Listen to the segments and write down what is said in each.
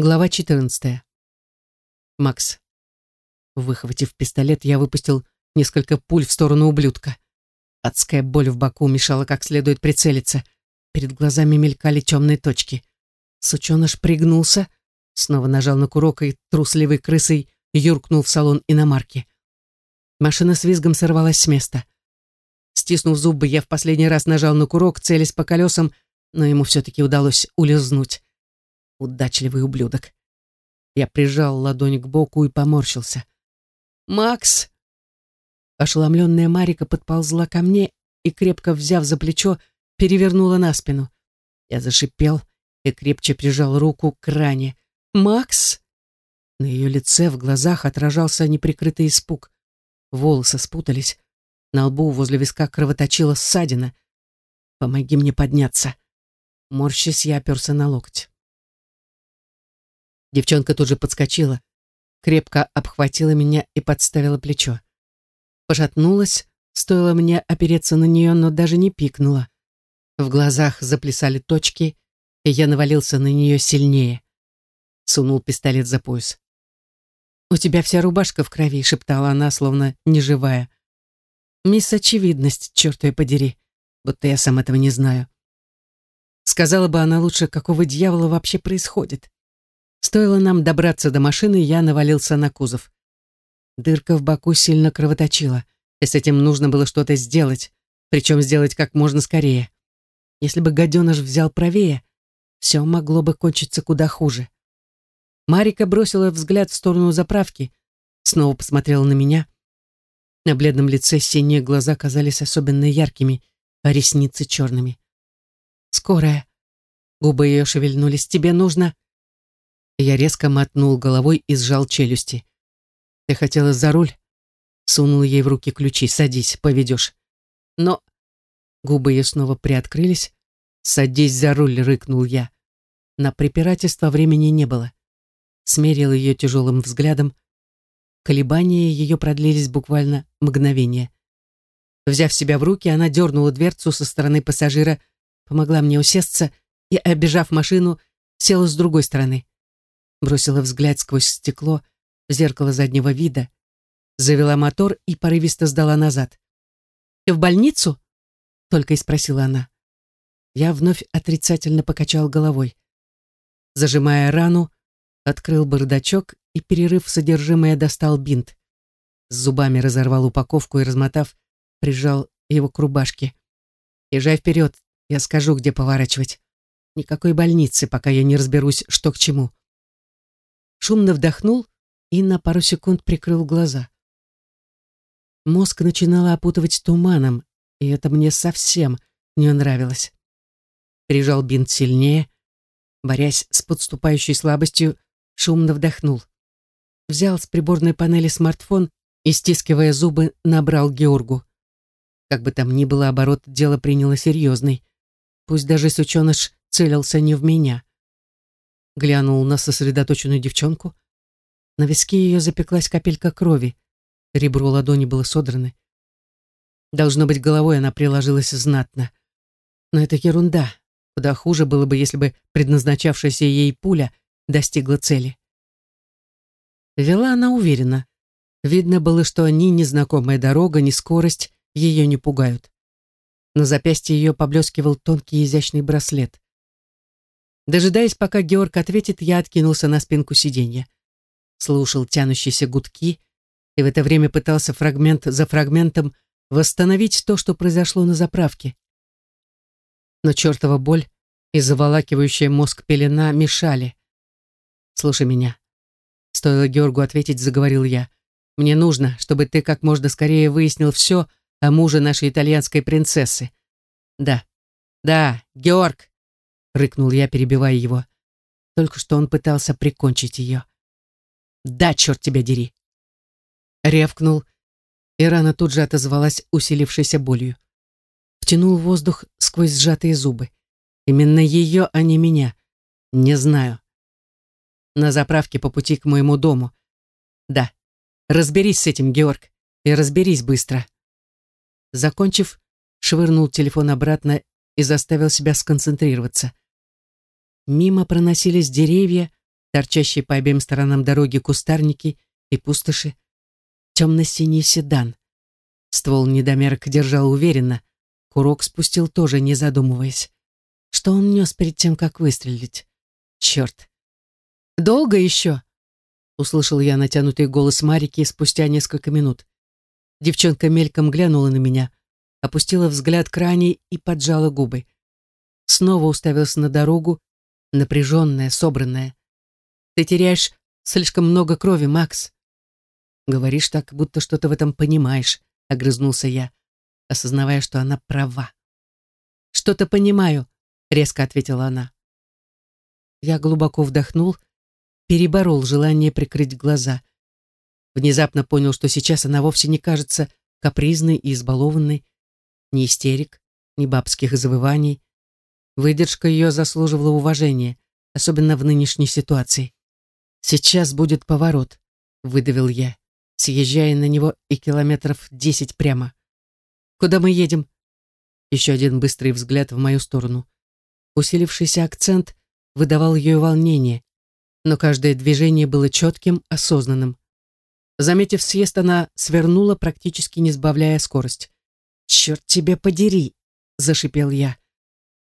Глава 14. Макс. Выхватив пистолет, я выпустил несколько пуль в сторону ублюдка. Адская боль в боку мешала как следует прицелиться. Перед глазами мелькали темные точки. Сученыш пригнулся, снова нажал на курок и трусливой крысой юркнул в салон иномарки. Машина с визгом сорвалась с места. Стиснув зубы, я в последний раз нажал на курок, целясь по колесам, но ему все-таки удалось улизнуть. Удачливый ублюдок. Я прижал ладонь к боку и поморщился. «Макс!» Ошеломленная Марика подползла ко мне и, крепко взяв за плечо, перевернула на спину. Я зашипел и крепче прижал руку к ране. «Макс!» На ее лице в глазах отражался неприкрытый испуг. Волосы спутались. На лбу возле виска кровоточила ссадина. «Помоги мне подняться!» Морщись, я оперся на локоть. Девчонка тут же подскочила, крепко обхватила меня и подставила плечо. Пожатнулась, стоило мне опереться на нее, но даже не пикнула. В глазах заплясали точки, и я навалился на нее сильнее. Сунул пистолет за пояс. «У тебя вся рубашка в крови», — шептала она, словно неживая. «Мисс Очевидность, черт ее подери, будто я сам этого не знаю». Сказала бы она лучше, какого дьявола вообще происходит. Стоило нам добраться до машины, я навалился на кузов. Дырка в боку сильно кровоточила, и с этим нужно было что-то сделать, причем сделать как можно скорее. Если бы гаденыш взял правее, все могло бы кончиться куда хуже. Марика бросила взгляд в сторону заправки, снова посмотрела на меня. На бледном лице синие глаза казались особенно яркими, а ресницы черными. «Скорая!» Губы ее шевельнулись. «Тебе нужно...» Я резко мотнул головой и сжал челюсти. «Ты хотела за руль?» Сунул ей в руки ключи. «Садись, поведешь». Но... Губы ее снова приоткрылись. «Садись за руль», — рыкнул я. На препирательство времени не было. Смерил ее тяжелым взглядом. Колебания ее продлились буквально мгновение. Взяв себя в руки, она дернула дверцу со стороны пассажира, помогла мне усесться и, обежав машину, села с другой стороны бросила взгляд сквозь стекло в зеркало заднего вида, завела мотор и порывисто сдала назад. «Ты в больницу?» — только и спросила она. Я вновь отрицательно покачал головой. Зажимая рану, открыл бардачок и, перерыв содержимое, достал бинт. С зубами разорвал упаковку и, размотав, прижал его к рубашке. «Езжай вперед, я скажу, где поворачивать. Никакой больницы, пока я не разберусь, что к чему шумно вдохнул и на пару секунд прикрыл глаза. Мозг начинало опутывать туманом, и это мне совсем не нравилось. Прижал бинт сильнее, борясь с подступающей слабостью, шумно вдохнул. Взял с приборной панели смартфон и, стискивая зубы, набрал Георгу. Как бы там ни было, оборот дела приняло серьезный. Пусть даже сученыш целился не в меня глянул на сосредоточенную девчонку. На виске ее запеклась капелька крови. Ребро ладони было содрано. Должно быть, головой она приложилась знатно. Но это ерунда. Куда хуже было бы, если бы предназначавшаяся ей пуля достигла цели. Вела она уверенно. Видно было, что ни незнакомая дорога, ни скорость ее не пугают. На запястье ее поблескивал тонкий изящный браслет. Дожидаясь, пока Георг ответит, я откинулся на спинку сиденья. Слушал тянущиеся гудки и в это время пытался фрагмент за фрагментом восстановить то, что произошло на заправке. Но чертова боль и заволакивающая мозг пелена мешали. «Слушай меня». Стоило Георгу ответить, заговорил я. «Мне нужно, чтобы ты как можно скорее выяснил все о муже нашей итальянской принцессы». «Да, да, Георг!» Рыкнул я, перебивая его. Только что он пытался прикончить ее. «Да, черт тебя дери!» Ревкнул, и рана тут же отозвалась усилившейся болью. Втянул воздух сквозь сжатые зубы. Именно ее, а не меня. Не знаю. На заправке по пути к моему дому. Да, разберись с этим, Георг, и разберись быстро. Закончив, швырнул телефон обратно и заставил себя сконцентрироваться. Мимо проносились деревья, торчащие по обеим сторонам дороги кустарники и пустоши, темно-синий седан. Ствол недомерок держал уверенно, курок спустил тоже, не задумываясь. Что он нес перед тем, как выстрелить? Черт! «Долго еще?» Услышал я натянутый голос Марики спустя несколько минут. Девчонка мельком глянула на меня, опустила взгляд к ране и поджала губы. Снова уставилась на дорогу, напряженная, собранная. «Ты теряешь слишком много крови, Макс». «Говоришь так, будто что-то в этом понимаешь», — огрызнулся я, осознавая, что она права. «Что-то понимаю», — резко ответила она. Я глубоко вдохнул, переборол желание прикрыть глаза. Внезапно понял, что сейчас она вовсе не кажется капризной и избалованной, ни истерик, ни бабских завываний. Выдержка ее заслуживала уважения, особенно в нынешней ситуации. «Сейчас будет поворот», — выдавил я, съезжая на него и километров десять прямо. «Куда мы едем?» Еще один быстрый взгляд в мою сторону. Усилившийся акцент выдавал ее волнение, но каждое движение было четким, осознанным. Заметив съезд, она свернула, практически не сбавляя скорость. «Черт тебе подери!» — зашипел я.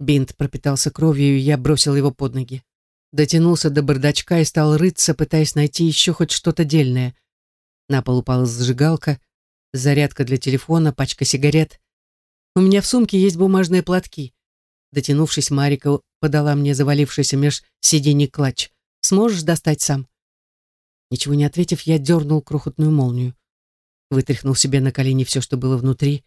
Бинт пропитался кровью, и я бросил его под ноги. Дотянулся до бардачка и стал рыться, пытаясь найти еще хоть что-то дельное. На пол упала зажигалка, зарядка для телефона, пачка сигарет. У меня в сумке есть бумажные платки. Дотянувшись, Марика подала мне завалившийся меж сидений клатч. Сможешь достать сам?» Ничего не ответив, я дернул крохотную молнию. Вытряхнул себе на колени все, что было внутри.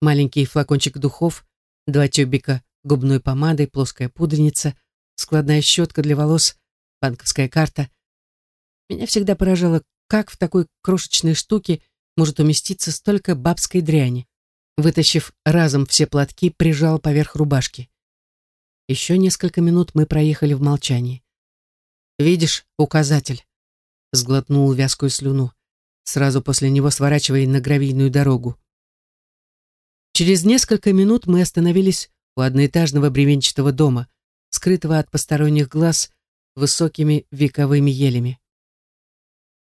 Маленький флакончик духов, два тюбика губной помады, плоская пудреница, складная щетка для волос, банковская карта. Меня всегда поражало, как в такой крошечной штуке может уместиться столько бабской дряни. Вытащив разом все платки, прижал поверх рубашки. Еще несколько минут мы проехали в молчании. «Видишь указатель?» Сглотнул вязкую слюну. Сразу после него сворачивая на гравийную дорогу. Через несколько минут мы остановились у одноэтажного бревенчатого дома, скрытого от посторонних глаз высокими вековыми елями.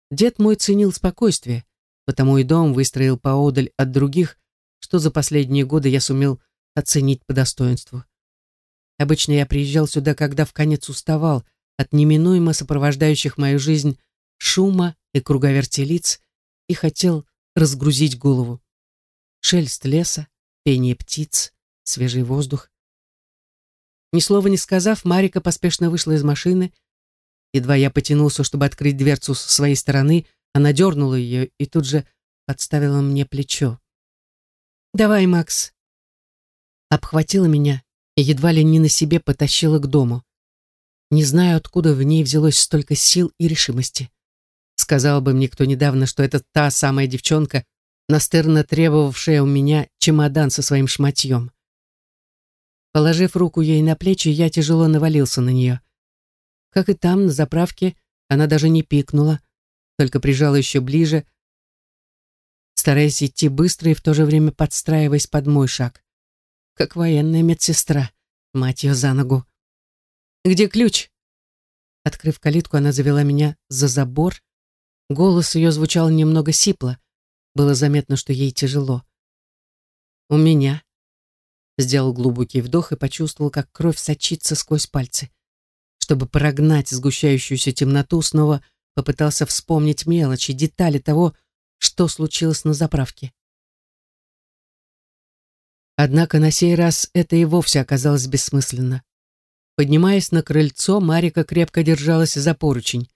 Дед мой ценил спокойствие, потому и дом выстроил поодаль от других, что за последние годы я сумел оценить по достоинству. Обычно я приезжал сюда, когда в конец уставал, от неминуемо сопровождающих мою жизнь шума и круговерти лиц и хотел разгрузить голову. Шелест леса, пение птиц, свежий воздух. Ни слова не сказав, Марика поспешно вышла из машины. Едва я потянулся, чтобы открыть дверцу с своей стороны, она дернула ее и тут же подставила мне плечо. «Давай, Макс». Обхватила меня и едва ли не на себе потащила к дому. Не знаю, откуда в ней взялось столько сил и решимости. Сказал бы мне кто недавно, что это та самая девчонка, настырно требовавшая у меня чемодан со своим шматьем. Положив руку ей на плечи, я тяжело навалился на нее. Как и там, на заправке, она даже не пикнула, только прижала еще ближе, стараясь идти быстро и в то же время подстраиваясь под мой шаг. Как военная медсестра, мать ее за ногу. Где ключ?» Открыв калитку, она завела меня за забор. Голос ее звучал немного сипло. Было заметно, что ей тяжело. «У меня». Сделал глубокий вдох и почувствовал, как кровь сочится сквозь пальцы. Чтобы прогнать сгущающуюся темноту, снова попытался вспомнить мелочи, детали того, что случилось на заправке. Однако на сей раз это и вовсе оказалось бессмысленно. Поднимаясь на крыльцо, Марика крепко держалась за поручень.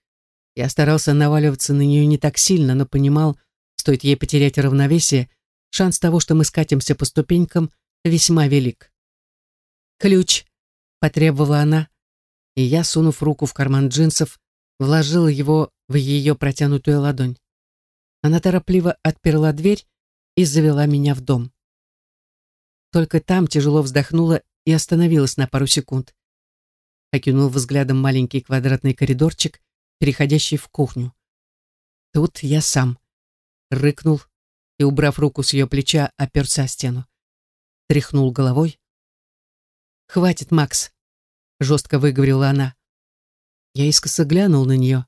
Я старался наваливаться на нее не так сильно, но понимал, стоит ей потерять равновесие, шанс того, что мы скатимся по ступенькам, весьма велик. «Ключ!» — потребовала она, и я, сунув руку в карман джинсов, вложил его в ее протянутую ладонь. Она торопливо отперла дверь и завела меня в дом. Только там тяжело вздохнула и остановилась на пару секунд окинул взглядом маленький квадратный коридорчик, переходящий в кухню. Тут я сам. Рыкнул и, убрав руку с ее плеча, оперся о стену. Тряхнул головой. «Хватит, Макс», — жестко выговорила она. Я искоса глянул на нее,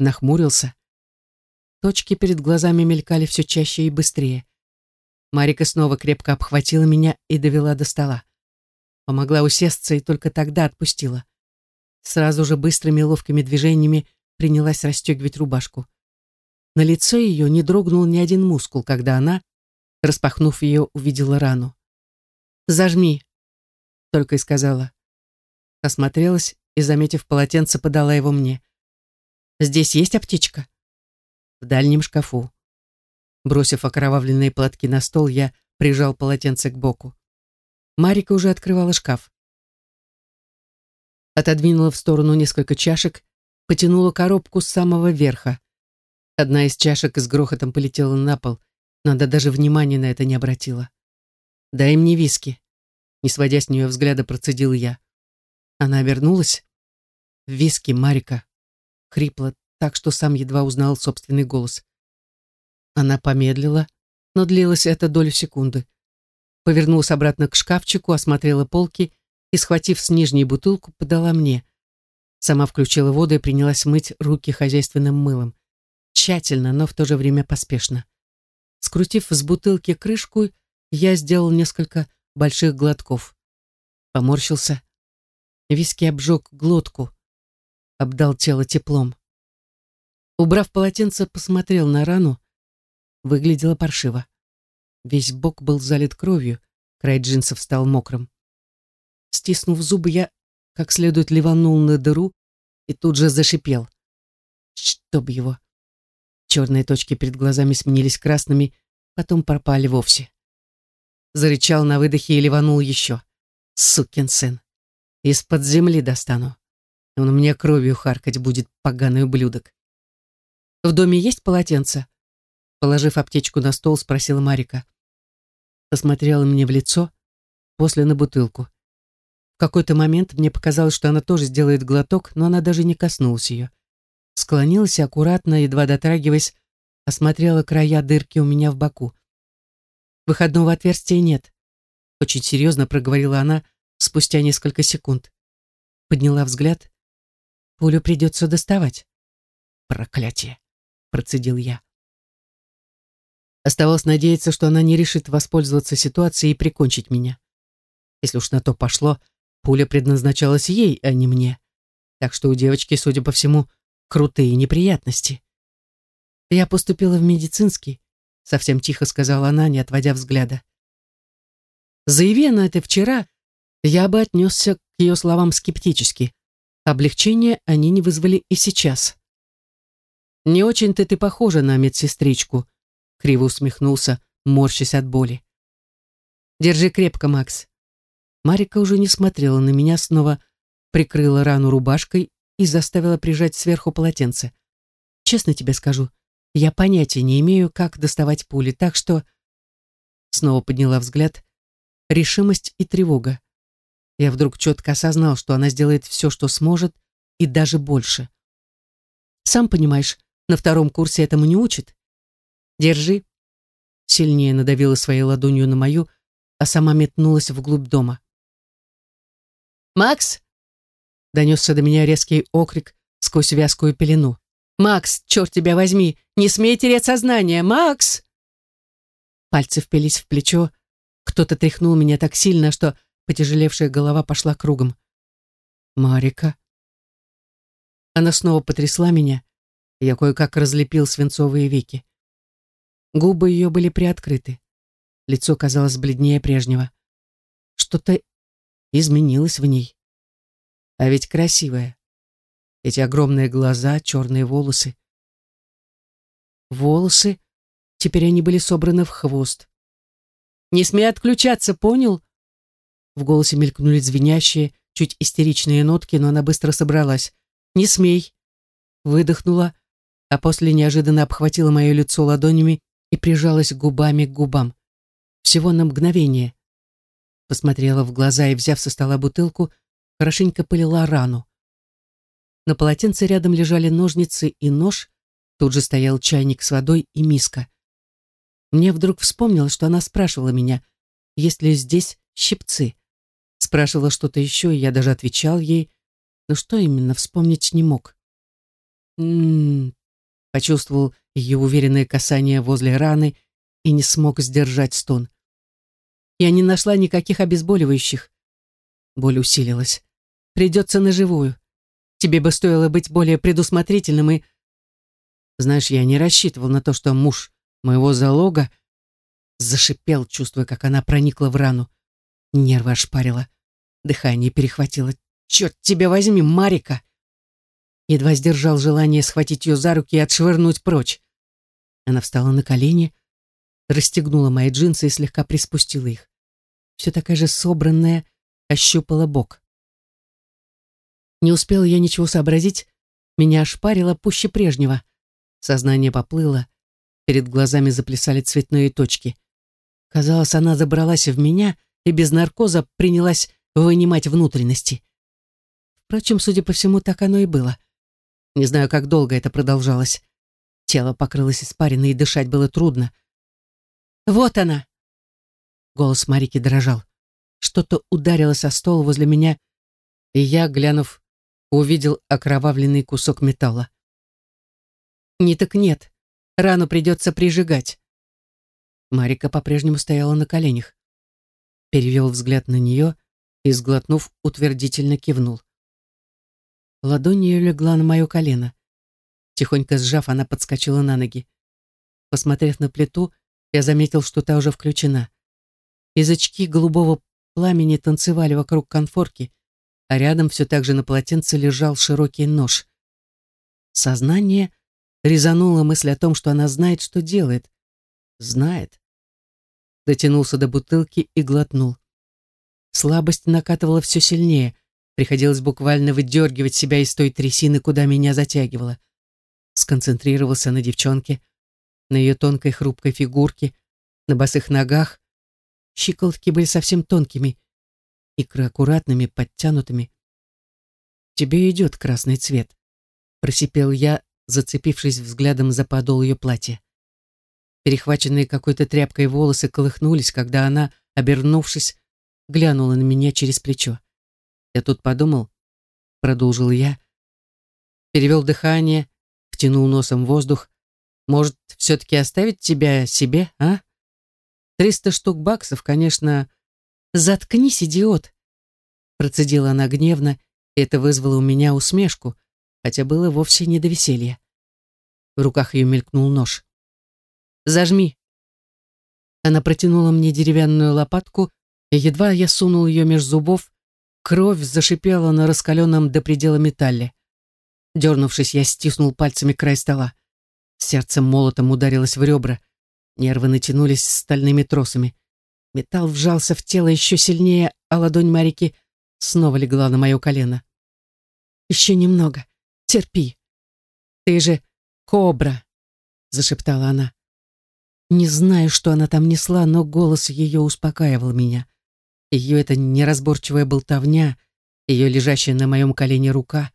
нахмурился. Точки перед глазами мелькали все чаще и быстрее. Марика снова крепко обхватила меня и довела до стола. Помогла усесться и только тогда отпустила. Сразу же быстрыми ловкими движениями принялась расстегивать рубашку. На лицо ее не дрогнул ни один мускул, когда она, распахнув ее, увидела рану. «Зажми», — только и сказала. Осмотрелась и, заметив полотенце, подала его мне. «Здесь есть аптечка?» «В дальнем шкафу». Бросив окровавленные платки на стол, я прижал полотенце к боку. Марика уже открывала шкаф. Отодвинула в сторону несколько чашек, потянула коробку с самого верха. Одна из чашек с грохотом полетела на пол, надо даже внимания на это не обратила. «Дай мне виски», — не сводя с нее взгляда, процедил я. Она обернулась. «Виски, Марика», — хрипло, так что сам едва узнал собственный голос. Она помедлила, но длилось это долю секунды. Повернулась обратно к шкафчику, осмотрела полки и, схватив с нижней бутылку, подала мне. Сама включила воду и принялась мыть руки хозяйственным мылом тщательно, но в то же время поспешно. Скрутив с бутылки крышку, я сделал несколько больших глотков. Поморщился. Виски обжег глотку, обдал тело теплом. Убрав полотенце, посмотрел на рану. Выглядело паршиво. Весь бок был залит кровью, край джинсов стал мокрым. Стиснув зубы, я как следует ливанул на дыру и тут же зашипел. Чтоб его. Черные точки перед глазами сменились красными, потом пропали вовсе. Зарычал на выдохе и ливанул еще. Сукин сын. Из-под земли достану. Он мне кровью харкать будет, поганый ублюдок. В доме есть полотенце? Положив аптечку на стол, спросила Марика. Посмотрела мне в лицо, после на бутылку. В какой-то момент мне показалось, что она тоже сделает глоток, но она даже не коснулась ее склонилась и аккуратно, едва дотрагиваясь, осмотрела края дырки у меня в боку. «Выходного отверстия нет», — очень серьезно проговорила она спустя несколько секунд. Подняла взгляд. «Пулю придется доставать». «Проклятие!» — процедил я. Оставалось надеяться, что она не решит воспользоваться ситуацией и прикончить меня. Если уж на то пошло, пуля предназначалась ей, а не мне. Так что у девочки, судя по всему, крутые неприятности. Я поступила в медицинский, совсем тихо сказала она, не отводя взгляда. Заяви она это вчера, я бы отнесся к ее словам скептически. Облегчение они не вызвали и сейчас. «Не очень-то ты похожа на медсестричку», — криво усмехнулся, морщась от боли. «Держи крепко, Макс». Марика уже не смотрела на меня, снова прикрыла рану рубашкой и заставила прижать сверху полотенце. Честно тебе скажу, я понятия не имею, как доставать пули, так что... Снова подняла взгляд. Решимость и тревога. Я вдруг четко осознал, что она сделает все, что сможет, и даже больше. Сам понимаешь, на втором курсе этому не учат. Держи. Сильнее надавила своей ладонью на мою, а сама метнулась вглубь дома. «Макс!» Донесся до меня резкий окрик сквозь вязкую пелену. «Макс, черт тебя возьми! Не смей терять сознание! Макс!» Пальцы впились в плечо. Кто-то тряхнул меня так сильно, что потяжелевшая голова пошла кругом. «Марика!» Она снова потрясла меня, я кое-как разлепил свинцовые веки. Губы ее были приоткрыты. Лицо казалось бледнее прежнего. Что-то изменилось в ней. А ведь красивая. Эти огромные глаза, черные волосы. Волосы, теперь они были собраны в хвост. «Не смей отключаться, понял?» В голосе мелькнули звенящие, чуть истеричные нотки, но она быстро собралась. «Не смей!» Выдохнула, а после неожиданно обхватила мое лицо ладонями и прижалась губами к губам. Всего на мгновение. Посмотрела в глаза и, взяв со стола бутылку, хорошенько полила рану. На полотенце рядом лежали ножницы и нож, тут же стоял чайник с водой и миска. Мне вдруг вспомнилось, что она спрашивала меня, есть ли здесь щипцы. Спрашивала что-то еще, и я даже отвечал ей, но что именно, вспомнить не мог. «М-м-м», почувствовал ее уверенное касание возле раны и не смог сдержать стон. Я не нашла никаких обезболивающих. Боль усилилась. Придется на живую. Тебе бы стоило быть более предусмотрительным и... Знаешь, я не рассчитывал на то, что муж моего залога зашипел, чувствуя, как она проникла в рану. Нервы ошпарила. Дыхание перехватило. «Черт тебя возьми, Марика!» Едва сдержал желание схватить ее за руки и отшвырнуть прочь. Она встала на колени, расстегнула мои джинсы и слегка приспустила их. Все такая же собранная, ощупала бок. Не успела я ничего сообразить, меня ошпарило пуще прежнего. Сознание поплыло, перед глазами заплясали цветные точки. Казалось, она забралась в меня и без наркоза принялась вынимать внутренности. Впрочем, судя по всему, так оно и было. Не знаю, как долго это продолжалось. Тело покрылось испариной, и дышать было трудно. «Вот она!» Голос Марики дрожал. Что-то ударилось о стол возле меня, и я, глянув, увидел окровавленный кусок металла. «Не так нет. Рану придется прижигать». Марика по-прежнему стояла на коленях. Перевел взгляд на нее и, сглотнув, утвердительно кивнул. Ладонь ее легла на мое колено. Тихонько сжав, она подскочила на ноги. Посмотрев на плиту, я заметил, что та уже включена. Язычки голубого пламени танцевали вокруг конфорки, а рядом все так же на полотенце лежал широкий нож. Сознание резануло мысль о том, что она знает, что делает. Знает. Дотянулся до бутылки и глотнул. Слабость накатывала все сильнее. Приходилось буквально выдергивать себя из той трясины, куда меня затягивало. Сконцентрировался на девчонке, на ее тонкой хрупкой фигурке, на босых ногах. Щиколотки были совсем тонкими, икры аккуратными, подтянутыми. «Тебе идет красный цвет», — просипел я, зацепившись взглядом за подол ее платья. Перехваченные какой-то тряпкой волосы колыхнулись, когда она, обернувшись, глянула на меня через плечо. Я тут подумал, продолжил я, перевел дыхание, втянул носом воздух. Может, все-таки оставить тебя себе, а? Триста штук баксов, конечно. Заткнись, идиот! Процедила она гневно, и это вызвало у меня усмешку, хотя было вовсе не до веселья. В руках ее мелькнул нож. «Зажми!» Она протянула мне деревянную лопатку, и едва я сунул ее меж зубов, Кровь зашипела на раскаленном до предела металле. Дернувшись, я стиснул пальцами край стола. Сердце молотом ударилось в ребра. Нервы натянулись стальными тросами. Металл вжался в тело еще сильнее, а ладонь Марики снова легла на мое колено. «Еще немного. Терпи. Ты же кобра!» — зашептала она. Не знаю, что она там несла, но голос ее успокаивал меня. Ее эта неразборчивая болтовня, ее лежащая на моем колене рука.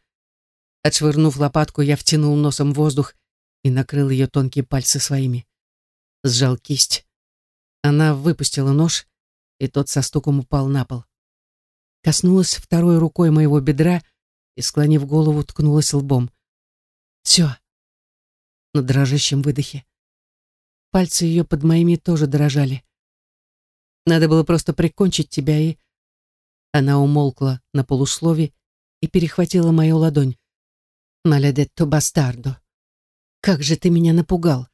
Отшвырнув лопатку, я втянул носом воздух и накрыл ее тонкие пальцы своими. Сжал кисть. Она выпустила нож, и тот со стуком упал на пол. Коснулась второй рукой моего бедра и, склонив голову, ткнулась лбом. «Все!» На дрожащем выдохе. Пальцы ее под моими тоже дрожали. Надо было просто прикончить тебя и...» Она умолкла на полуслове и перехватила мою ладонь. «Малядетто бастардо! Как же ты меня напугал!»